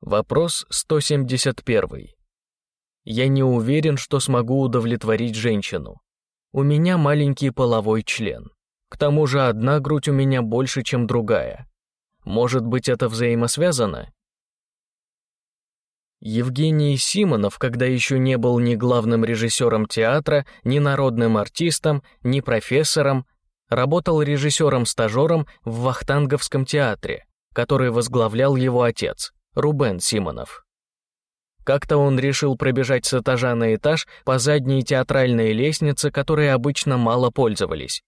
Вопрос 171. Я не уверен, что смогу удовлетворить женщину. У меня маленький половой член. К тому же одна грудь у меня больше, чем другая. Может быть, это взаимосвязано? Евгений Симонов, когда еще не был ни главным режиссером театра, ни народным артистом, ни профессором, работал режиссером-стажером в Вахтанговском театре, который возглавлял его отец, Рубен Симонов. Как-то он решил пробежать с этажа на этаж по задней театральной лестнице, которой обычно мало пользовались.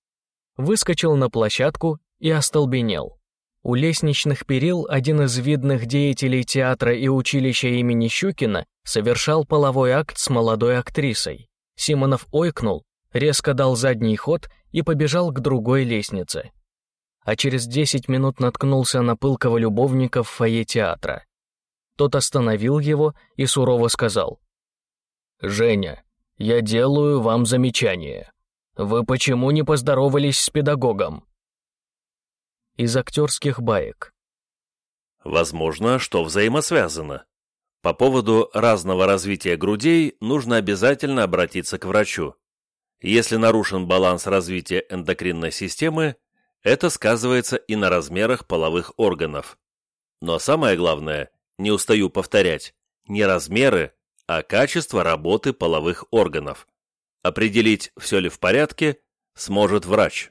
Выскочил на площадку и остолбенел. У лестничных перил один из видных деятелей театра и училища имени Щукина совершал половой акт с молодой актрисой. Симонов ойкнул, резко дал задний ход и побежал к другой лестнице. А через 10 минут наткнулся на пылкого любовника в фойе театра. Тот остановил его и сурово сказал. «Женя, я делаю вам замечание. Вы почему не поздоровались с педагогом?» Из актерских баек. Возможно, что взаимосвязано. По поводу разного развития грудей нужно обязательно обратиться к врачу. Если нарушен баланс развития эндокринной системы, это сказывается и на размерах половых органов. Но самое главное, не устаю повторять, не размеры, а качество работы половых органов. Определить, все ли в порядке, сможет врач.